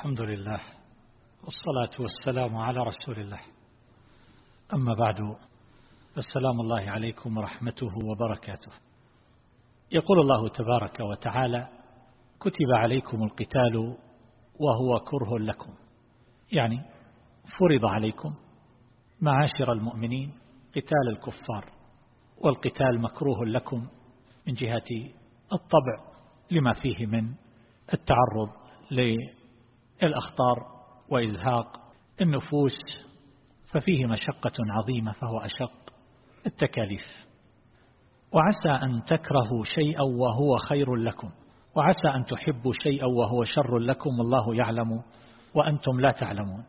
الحمد لله والصلاة والسلام على رسول الله. أما بعد السلام الله عليكم ورحمته وبركاته. يقول الله تبارك وتعالى كتب عليكم القتال وهو كره لكم. يعني فرض عليكم معاشر المؤمنين قتال الكفار والقتال مكروه لكم من جهة الطبع لما فيه من التعرض للأخطار وإزهاق النفوس ففيه مشقة عظيمة فهو أشق التكاليف. وعسى أن تكرهوا شيئا وهو خير لكم. وعسى أن تحبوا شيئا وهو شر لكم والله يعلم وأنتم لا تعلمون.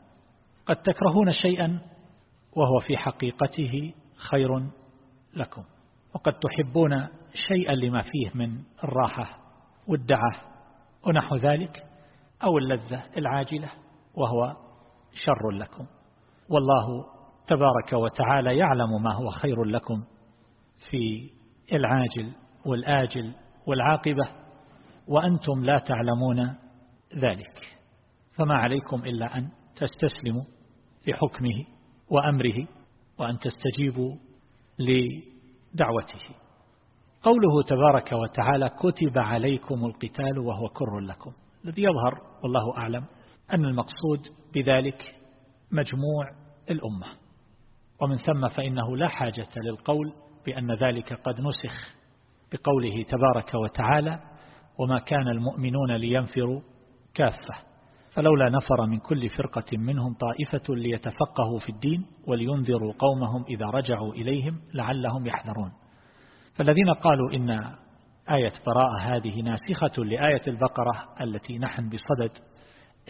قد تكرهون شيئا وهو في حقيقته خير لكم. وقد تحبون شيئا لما فيه من الراحة والدعة ونحو ذلك. أو اللذة العاجلة وهو شر لكم. والله تبارك وتعالى يعلم ما هو خير لكم في العاجل والآجل والعاقبة وأنتم لا تعلمون ذلك. فما عليكم إلا أن تستسلموا لحكمه وأمره وأن تستجيبوا لدعوته. قوله تبارك وتعالى كتب عليكم القتال وهو كر لكم. الذي يظهر والله أعلم أن المقصود بذلك مجموع الأمة. ومن ثم فإنه لا حاجة للقول بأن ذلك قد نسخ بقوله تبارك وتعالى وما كان المؤمنون لينفروا كافة فلولا نفر من كل فرقة منهم طائفة ليتفقهوا في الدين ولينذروا قومهم إذا رجعوا إليهم لعلهم يحذرون. فالذين قالوا إن آية براءة هذه ناسخة لآية البقرة التي نحن بصدد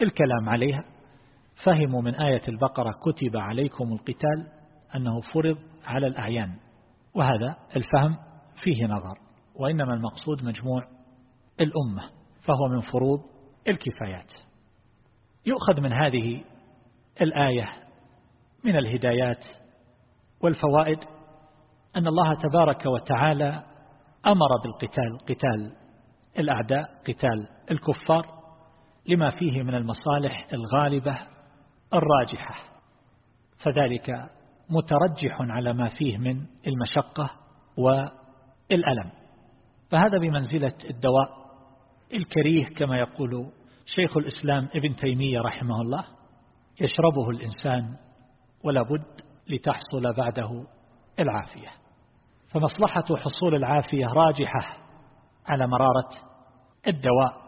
الكلام عليها. فهموا من آية البقرة كتب عليكم القتال أنه فرض على الأعيان. وهذا الفهم فيه نظر وإنما المقصود مجموع الأمة فهو من فروض الكفايات. يؤخذ من هذه الآية من الهدايات والفوائد أن الله تبارك وتعالى أمر بالقتال قتال الأعداء قتال الكفار لما فيه من المصالح الغالبة الراجحة. فذلك مترجح على ما فيه من المشقة والألم. فهذا بمنزلة الدواء الكريه كما يقول شيخ الإسلام ابن تيمية رحمه الله يشربه الإنسان ولا بد لتحصل بعده العافية. فمصلحة حصول العافية راجحة على مرارة الدواء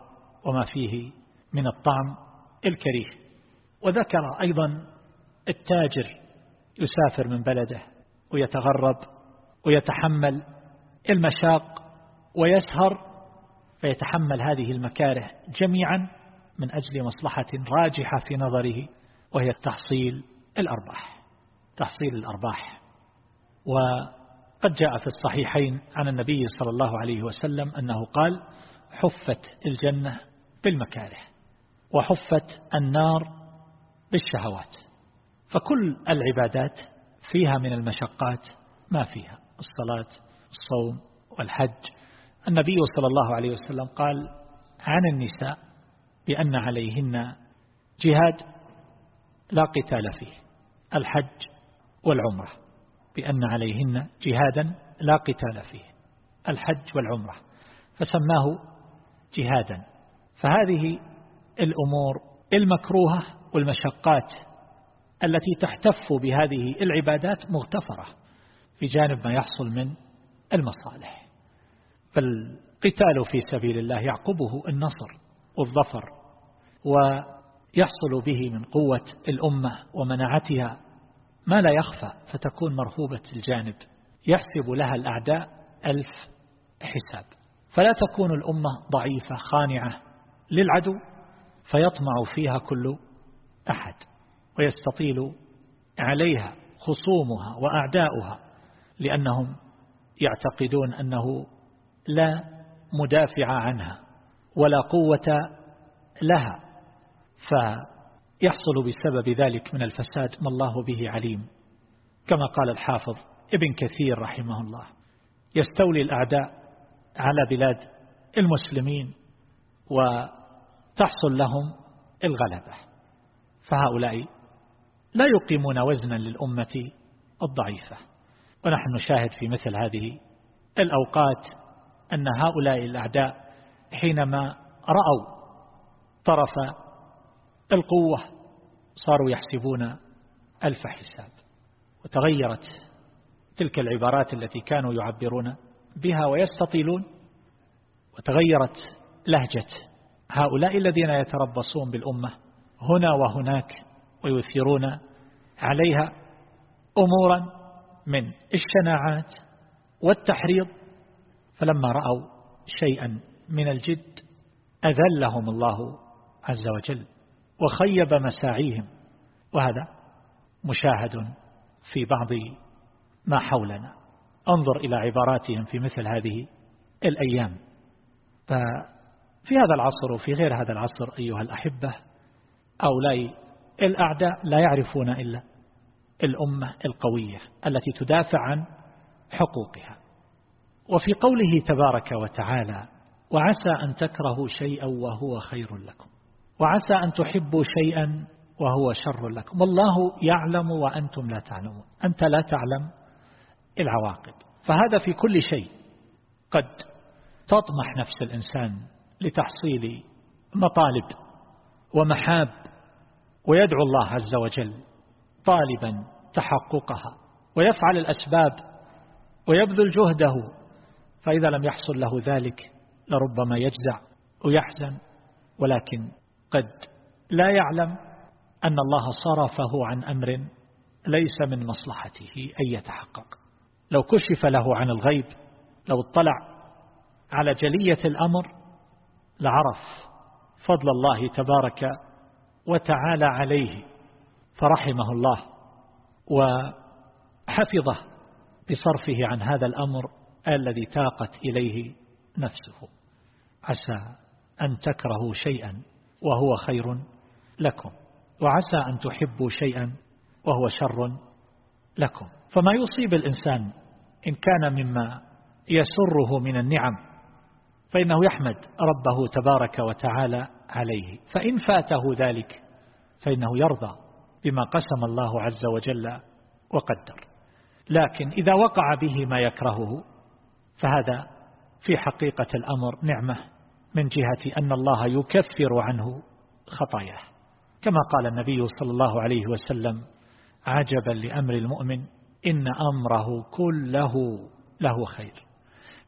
وما فيه من الطعم الكريه. وذكر أيضا التاجر يسافر من بلده ويتغرب ويتحمل المشاق ويسهر فيتحمل هذه المكاره جميعا من أجل مصلحة راجحة في نظره وهي تحصيل الأرباح. تحصيل الأرباح. وقد جاء في الصحيحين عن النبي صلى الله عليه وسلم أنه قال حفت الجنة بالمكاره وحفت النار بالشهوات فكل العبادات فيها من المشقات ما فيها الصلاة الصوم والحج. النبي صلى الله عليه وسلم قال عن النساء بأن عليهن جهاد لا قتال فيه الحج والعمرة. بأن عليهن جهادا لا قتال فيه الحج والعمرة فسماه جهادا. فهذه الأمور المكروهة والمشقات التي تحتف بهذه العبادات مغتفرة في جانب ما يحصل من المصالح. فالقتال في سبيل الله يعقبه النصر والظفر ويحصل به من قوة الأمة ومناعتها ما لا يخفى فتكون مرهوبة الجانب. يحسب لها الأعداء ألف حساب. فلا تكون الأمة ضعيفة خانعة للعدو فيطمع فيها كل أحد ويستطيل عليها خصومها وأعداؤها لأنهم يعتقدون أنه لا مدافع عنها ولا قوة لها. فيحصل بسبب ذلك من الفساد ما الله به عليم. كما قال الحافظ ابن كثير رحمه الله يستولي الأعداء على بلاد المسلمين وتحصل لهم الغلبة فهؤلاء لا يقيمون وزنا للأمة الضعيفة. ونحن نشاهد في مثل هذه الأوقات أن هؤلاء الأعداء حينما رأوا طرف القوة صاروا يحسبون ألف حساب وتغيرت تلك العبارات التي كانوا يعبرون بها ويستطيلون وتغيرت لهجة هؤلاء الذين يتربصون بالأمة هنا وهناك ويثيرون عليها أمورا من الشناعات والتحريض فلما رأوا شيئا من الجد أذلهم الله عز وجل. وخيب مساعيهم. وهذا مشاهد في بعض ما حولنا. انظر إلى عباراتهم في مثل هذه الأيام. ففي هذا العصر وفي غير هذا العصر أيها الأحبة أولاء الأعداء لا يعرفون إلا الأمة القوية التي تدافع عن حقوقها. وفي قوله تبارك وتعالى وعسى أن تكرهوا شيئا وهو خير لكم. وعسى أن تحبوا شيئا وهو شر لكم. والله يعلم وأنتم لا تعلمون. أنت لا تعلم العواقب. فهذا في كل شيء قد تطمح نفس الإنسان لتحصيل مطالب ومحاب ويدعو الله عز وجل طالبا تحققها ويفعل الأسباب ويبذل جهده. فإذا لم يحصل له ذلك لربما يجزع ويحزن ولكن قد لا يعلم أن الله صرفه عن أمر ليس من مصلحته أن يتحقق. لو كشف له عن الغيب لو اطلع على جلية الأمر لعرف فضل الله تبارك وتعالى عليه فرحمه الله وحفظه بصرفه عن هذا الأمر الذي تاقت إليه نفسه. عسى أن تكرهوا شيئا. وهو خير لكم. وعسى أن تحبوا شيئا وهو شر لكم. فما يصيب الإنسان إن كان مما يسره من النعم فإنه يحمد ربه تبارك وتعالى عليه. فإن فاته ذلك فإنه يرضى بما قسم الله عز وجل وقدر. لكن إذا وقع به ما يكرهه فهذا في حقيقة الأمر نعمة من جهة أن الله يكفر عنه خطاياه. كما قال النبي صلى الله عليه وسلم عجبا لأمر المؤمن إن أمره كله له خير.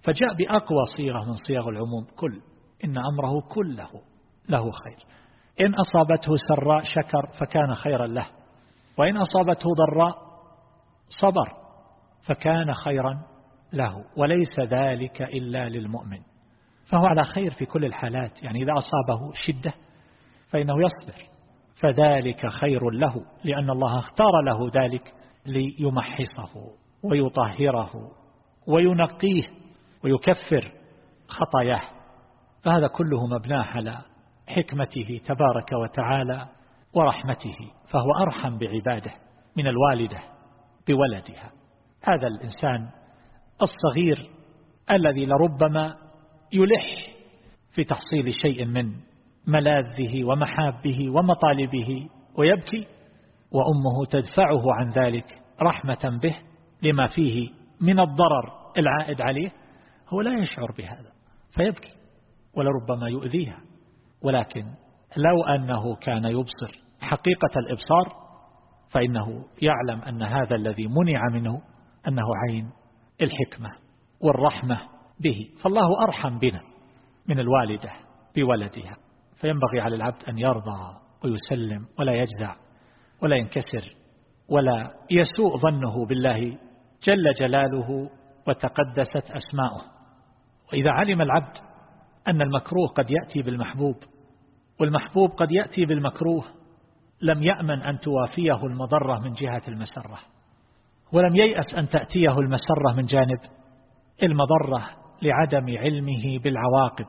فجاء بأقوى صيغة من صيغ العموم كل إن أمره كله له خير. إن أصابته سراء شكر فكان خيرا له وإن أصابته ضراء صبر فكان خيرا له وليس ذلك إلا للمؤمن. فهو على خير في كل الحالات. يعني إذا أصابه شدة فإنه يصبر. فذلك خير له لأن الله اختار له ذلك ليمحصه ويطهره وينقيه ويكفر خطاياه. فهذا كله مبناه على حكمته تبارك وتعالى ورحمته فهو أرحم بعباده من الوالدة بولدها. هذا الإنسان الصغير الذي لربما يلح في تحصيل شيء من ملاذه ومحابه ومطالبه ويبكي وأمه تدفعه عن ذلك رحمة به لما فيه من الضرر العائد عليه هو لا يشعر بهذا فيبكي ولربما يؤذيها. ولكن لو أنه كان يبصر حقيقة الإبصار فإنه يعلم أن هذا الذي منع منه أنه عين الحكمة والرحمة به. فالله أرحم بنا من الوالدة بولدها. فينبغي على العبد أن يرضى ويسلم ولا يجزع ولا ينكسر ولا يسوء ظنه بالله جل جلاله وتقدست أسماؤه. وإذا علم العبد أن المكروه قد يأتي بالمحبوب والمحبوب قد يأتي بالمكروه لم يأمن أن توافيه المضرة من جهة المسرة. ولم ييأس أن تأتيه المسرة من جانب المضرة لعدم علمه بالعواقب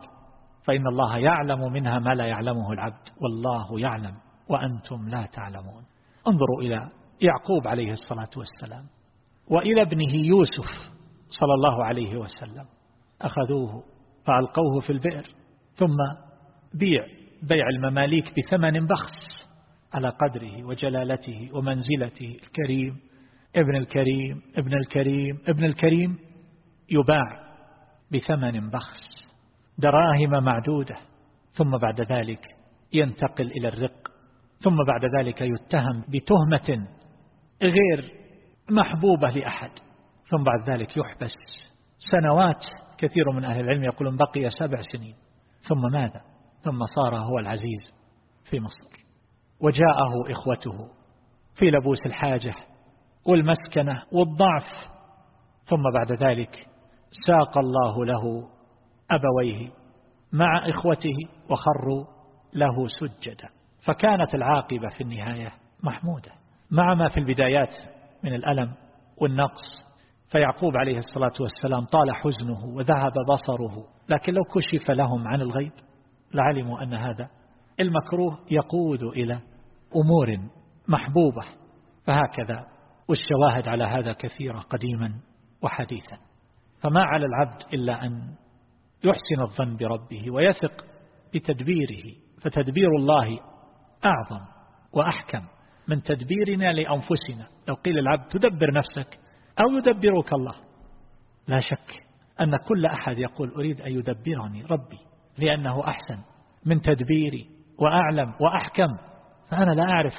فإن الله يعلم منها ما لا يعلمه العبد والله يعلم وأنتم لا تعلمون. انظروا إلى يعقوب عليه الصلاة والسلام وإلى ابنه يوسف صلى الله عليه وسلم أخذوه فألقوه في البئر ثم بيع بيع المماليك بثمن بخس على قدره وجلالته ومنزلته. الكريم ابن الكريم ابن الكريم ابن الكريم يباع بثمن بخس دراهم معدودة ثم بعد ذلك ينتقل إلى الرق ثم بعد ذلك يتهم بتهمة غير محبوبة لأحد ثم بعد ذلك يحبس. سنوات كثير من أهل العلم يقولون بقي سبع سنين ثم ماذا؟ ثم صار هو العزيز في مصر. وجاءه إخوته في لبوس الحاجة والمسكنة والضعف ثم بعد ذلك ساق الله له أبويه مع إخوته وخروا له سجدا. فكانت العاقبة في النهاية محمودة. مع ما في البدايات من الألم والنقص فيعقوب عليه الصلاة والسلام طال حزنه وذهب بصره. لكن لو كشف لهم عن الغيب لعلموا أن هذا المكروه يقود إلى أمور محبوبة. فهكذا والشواهد على هذا كثيرة قديما وحديثا. فما على العبد إلا أن يحسن الظن بربه ويثق بتدبيره فتدبير الله أعظم وأحكم. من تدبيرنا لأنفسنا لو قيل العبد تدبر نفسك أو يدبرك الله. لا شك أن كل أحد يقول أريد أن يدبرني ربي لأنه أحسن من تدبيري وأعلم وأحكم فأنا لا أعرف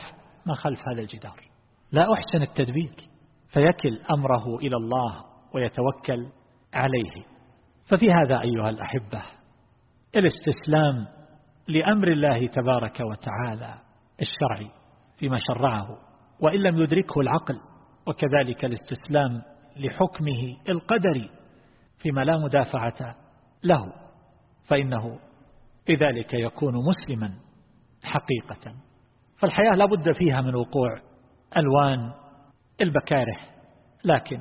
ما خلف هذا الجدار. لا أحسن التدبير فيكل أمره إلى الله ويتوكل عليه. ففي هذا أيها الأحبة الاستسلام لأمر الله تبارك وتعالى الشرعي فيما شرعه وإن لم يدركه العقل وكذلك الاستسلام لحكمه القدري فيما لا مدافعة له. فإنه بذلك يكون مسلما حقيقة. فالحياة لابد فيها من وقوع ألوان البكاره لكن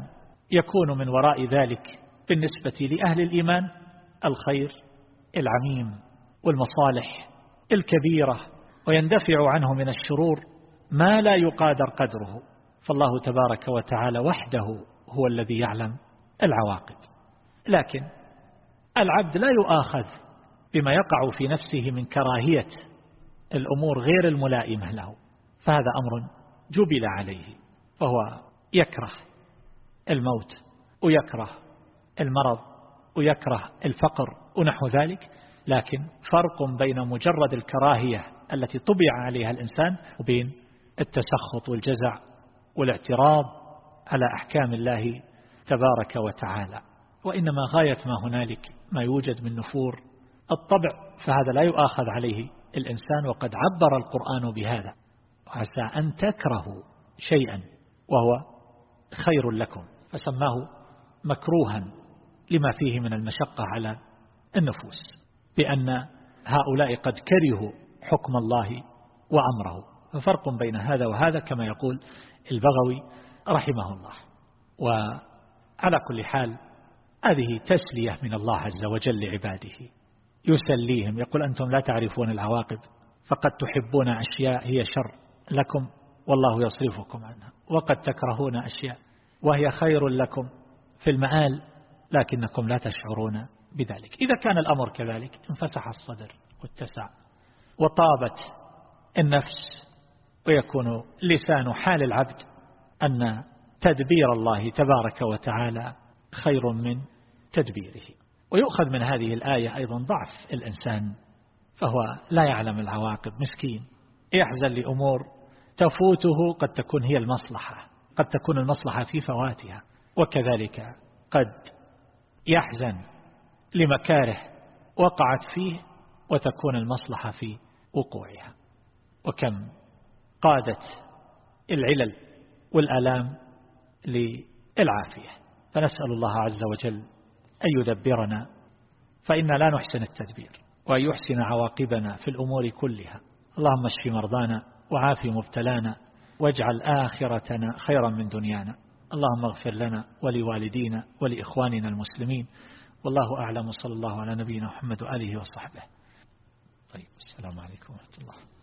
يكون من وراء ذلك بالنسبة لأهل الإيمان الخير العميم والمصالح الكبيرة ويندفع عنه من الشرور ما لا يقادر قدره. فالله تبارك وتعالى وحده هو الذي يعلم العواقب. لكن العبد لا يؤاخذ بما يقع في نفسه من كراهية الأمور غير الملائمة له. فهذا أمر جبل عليه فهو يكره الموت ويكره المرض ويكره الفقر ونحو ذلك لكن فرق بين مجرد الكراهية التي طبع عليها الإنسان وبين التسخط والجزع والاعتراض على أحكام الله تبارك وتعالى. وإنما غاية ما هنالك ما يوجد من نفور الطبع فهذا لا يؤاخذ عليه الإنسان وقد عبر القرآن بهذا. وعسى أن تكرهوا شيئا وهو خير لكم. فسماه مكروها. لما فيه من المشقة على النفوس بأن هؤلاء قد كرهوا حكم الله وأمره. ففرق بين هذا وهذا كما يقول البغوي رحمه الله. وعلى كل حال هذه تسلية من الله عز وجل لعباده. يسليهم يقول أنتم لا تعرفون العواقب فقد تحبون أشياء هي شر لكم والله يصرفكم عنها وقد تكرهون أشياء وهي خير لكم في المآل لكنكم لا تشعرون بذلك. إذا كان الأمر كذلك انفتح الصدر واتسع وطابت النفس ويكون لسان حال العبد أن تدبير الله تبارك وتعالى خير من تدبيره. ويؤخذ من هذه الآية أيضا ضعف الإنسان فهو لا يعلم العواقب. مسكين يحزن لأمور تفوته قد تكون هي المصلحة قد تكون المصلحة في فواتها وكذلك قد يحزن لمكاره وقعت فيه وتكون المصلحة في وقوعها. وكم قادت العلل والألام للعافية. فنسأل الله عز وجل أن يدبرنا فإنا لا نحسن التدبير وأن يحسن عواقبنا في الأمور كلها. اللهم اشف مرضانا وعافي مبتلانا واجعل آخرتنا خيرا من دنيانا. اللهم اغفر لنا ولوالدينا ولإخواننا المسلمين. والله أعلم صلى الله على نبينا محمد وآله وصحبه. طيب السلام عليكم ورحمة الله.